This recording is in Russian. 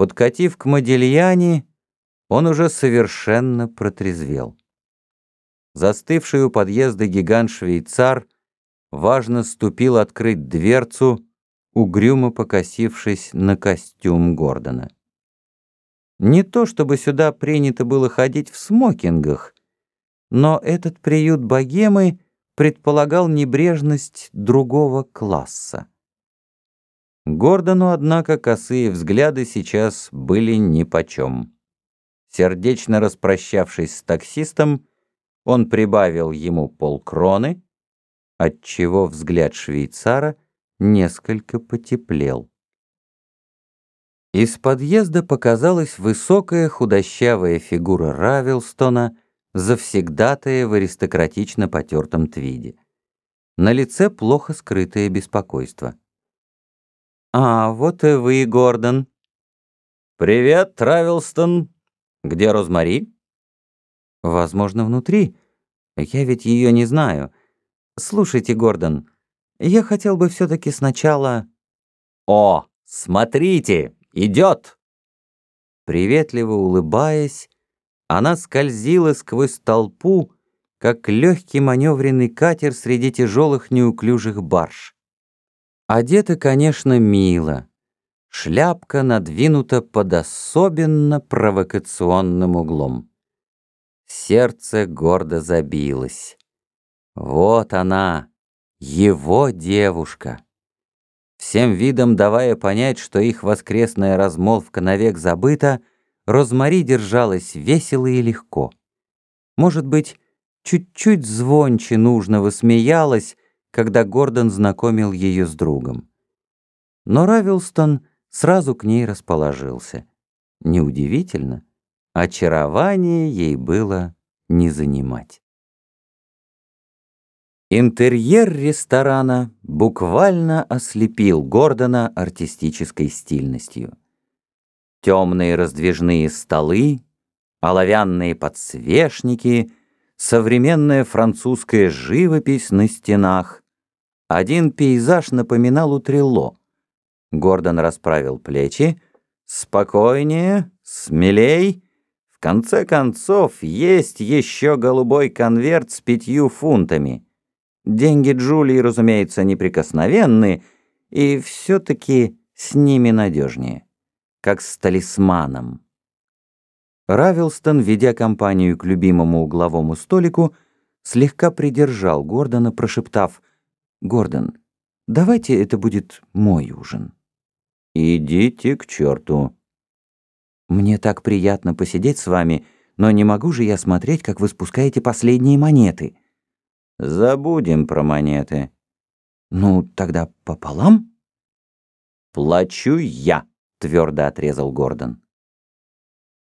Подкатив к Модильяне, он уже совершенно протрезвел. Застывший у подъезда гигант-швейцар важно ступил открыть дверцу, угрюмо покосившись на костюм Гордона. Не то чтобы сюда принято было ходить в смокингах, но этот приют богемы предполагал небрежность другого класса. Гордону, однако, косые взгляды сейчас были нипочем. Сердечно распрощавшись с таксистом, он прибавил ему полкроны, отчего взгляд швейцара несколько потеплел. Из подъезда показалась высокая худощавая фигура Равилстона, завсегдатая в аристократично потертом твиде. На лице плохо скрытое беспокойство. «А, вот и вы, Гордон». «Привет, Травелстон. Где Розмари?» «Возможно, внутри. Я ведь ее не знаю. Слушайте, Гордон, я хотел бы все-таки сначала...» «О, смотрите, идет!» Приветливо улыбаясь, она скользила сквозь толпу, как легкий маневренный катер среди тяжелых неуклюжих барж. Одета, конечно, мило. Шляпка надвинута под особенно провокационным углом. Сердце гордо забилось. Вот она, его девушка. Всем видом давая понять, что их воскресная размолвка навек забыта, Розмари держалась весело и легко. Может быть, чуть-чуть звонче нужного смеялась, когда Гордон знакомил ее с другом. Но Равилстон сразу к ней расположился. Неудивительно, очарование ей было не занимать. Интерьер ресторана буквально ослепил Гордона артистической стильностью. Темные раздвижные столы, оловянные подсвечники, современная французская живопись на стенах, один пейзаж напоминал утрело. Гордон расправил плечи. «Спокойнее, смелей. В конце концов, есть еще голубой конверт с пятью фунтами. Деньги Джулии, разумеется, неприкосновенны, и все-таки с ними надежнее, как с талисманом». Равилстон, ведя компанию к любимому угловому столику, слегка придержал Гордона, прошептав Гордон, давайте это будет мой ужин. Идите к черту. Мне так приятно посидеть с вами, но не могу же я смотреть, как вы спускаете последние монеты. Забудем про монеты. Ну, тогда пополам? Плачу я, твердо отрезал Гордон.